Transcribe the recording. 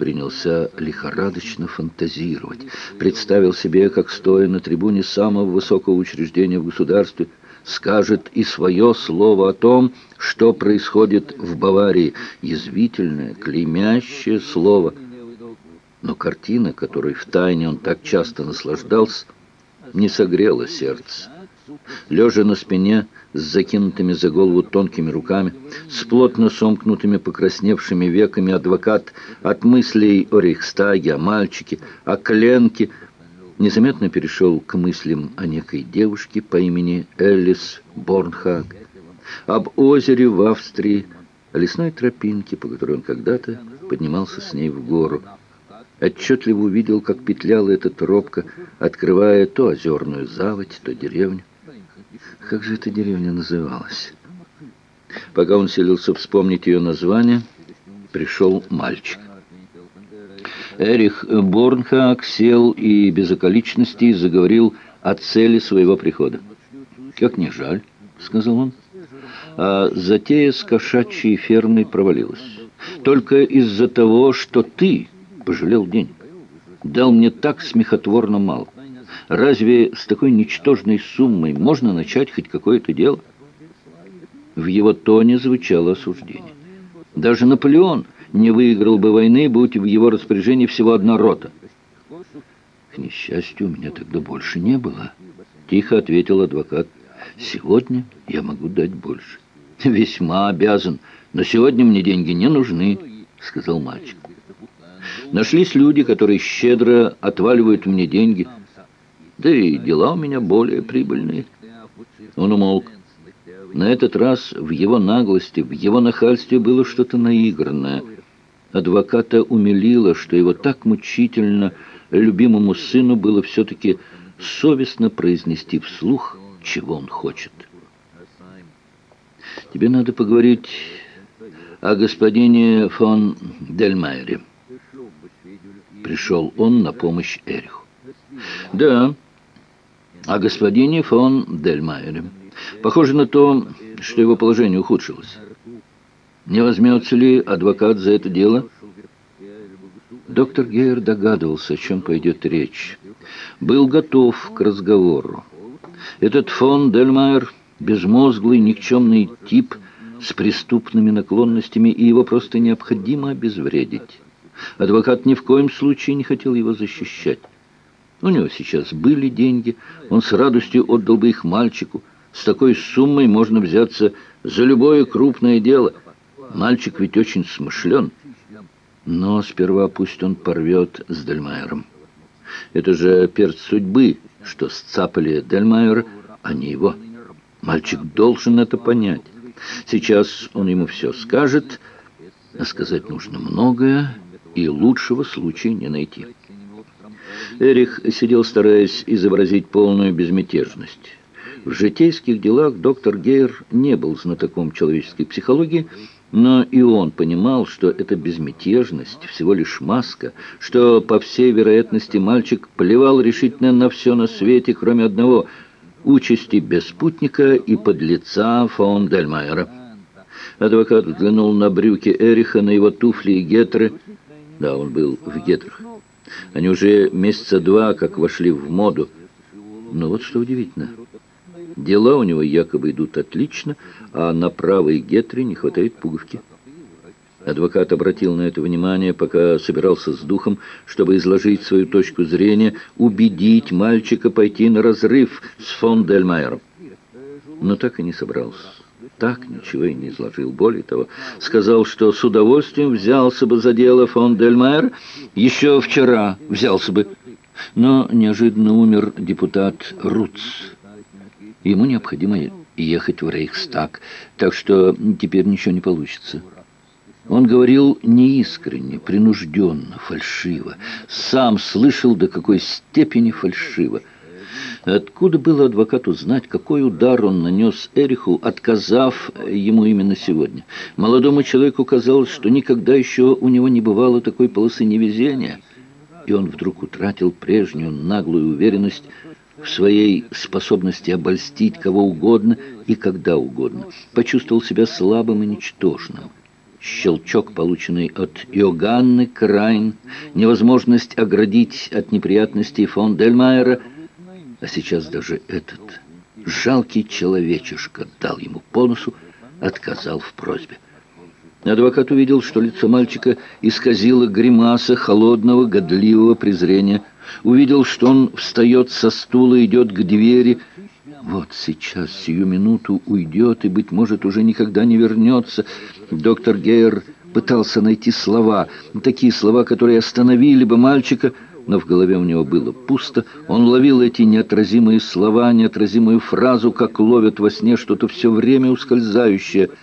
принялся лихорадочно фантазировать. Представил себе, как, стоя на трибуне самого высокого учреждения в государстве, скажет и свое слово о том, что происходит в Баварии. Язвительное, клеймящее слово. Но картина, которой втайне он так часто наслаждался, не согрела сердце. Лежа на спине, с закинутыми за голову тонкими руками, с плотно сомкнутыми покрасневшими веками адвокат от мыслей о Рейхстаге, о мальчике, о коленке, незаметно перешел к мыслям о некой девушке по имени Эллис Борнхаг, об озере в Австрии, о лесной тропинке, по которой он когда-то поднимался с ней в гору. Отчетливо увидел, как петляла эта тропка, открывая то озерную заводь, то деревню. Как же эта деревня называлась? Пока он селился вспомнить ее название, пришел мальчик. Эрих Борнхак сел и без околичностей заговорил о цели своего прихода. «Как не жаль», — сказал он. А затея с кошачьей фермой провалилась. «Только из-за того, что ты пожалел денег. Дал мне так смехотворно мало». Разве с такой ничтожной суммой можно начать хоть какое-то дело? В его тоне звучало осуждение. Даже Наполеон не выиграл бы войны, будь в его распоряжении всего одна рота. К несчастью, у меня тогда больше не было. Тихо ответил адвокат. Сегодня я могу дать больше. Весьма обязан, но сегодня мне деньги не нужны, сказал мальчик. Нашлись люди, которые щедро отваливают мне деньги – да и дела у меня более прибыльные. Он умолк. На этот раз в его наглости, в его нахальстве было что-то наигранное. Адвоката умилило, что его так мучительно любимому сыну было все-таки совестно произнести вслух, чего он хочет. «Тебе надо поговорить о господине фон Дельмайере». Пришел он на помощь Эриху. «Да» о господине фон Дельмайере. Похоже на то, что его положение ухудшилось. Не возьмется ли адвокат за это дело? Доктор Гейер догадывался, о чем пойдет речь. Был готов к разговору. Этот фон Дельмайер – безмозглый, никчемный тип с преступными наклонностями, и его просто необходимо обезвредить. Адвокат ни в коем случае не хотел его защищать. У него сейчас были деньги, он с радостью отдал бы их мальчику. С такой суммой можно взяться за любое крупное дело. Мальчик ведь очень смышлен. Но сперва пусть он порвет с Дельмайером. Это же перц судьбы, что сцапали Дельмайера, а не его. Мальчик должен это понять. Сейчас он ему все скажет, а сказать нужно многое, и лучшего случая не найти. Эрих сидел, стараясь изобразить полную безмятежность. В житейских делах доктор Гейр не был знатоком человеческой психологии, но и он понимал, что эта безмятежность всего лишь маска, что, по всей вероятности, мальчик плевал решительно на все на свете, кроме одного – участи беспутника и подлеца фон Дельмайера. Адвокат взглянул на брюки Эриха, на его туфли и гетры. Да, он был в гетрах. Они уже месяца два как вошли в моду. Но вот что удивительно. Дела у него якобы идут отлично, а на правой гетре не хватает пуговки. Адвокат обратил на это внимание, пока собирался с духом, чтобы изложить свою точку зрения, убедить мальчика пойти на разрыв с фон Дельмайером. Но так и не собрался так ничего и не изложил. Более того, сказал, что с удовольствием взялся бы за дело фон Дельмайер, еще вчера взялся бы. Но неожиданно умер депутат Руц. Ему необходимо ехать в Рейхстаг, так что теперь ничего не получится. Он говорил неискренне, принужденно, фальшиво. Сам слышал, до какой степени фальшиво. Откуда было адвокату знать, какой удар он нанес Эриху, отказав ему именно сегодня? Молодому человеку казалось, что никогда еще у него не бывало такой полосы невезения, и он вдруг утратил прежнюю наглую уверенность в своей способности обольстить кого угодно и когда угодно. Почувствовал себя слабым и ничтожным. щелчок, полученный от Иоганны Крайн, невозможность оградить от неприятностей фон Дельмайера, а сейчас даже этот жалкий человечишка дал ему по носу, отказал в просьбе. Адвокат увидел, что лицо мальчика исказило гримаса холодного, годливого презрения. Увидел, что он встает со стула, идет к двери. Вот сейчас, сию минуту, уйдет и, быть может, уже никогда не вернется. Доктор Гейер пытался найти слова, такие слова, которые остановили бы мальчика, но в голове у него было пусто. Он ловил эти неотразимые слова, неотразимую фразу, как ловят во сне что-то все время ускользающее –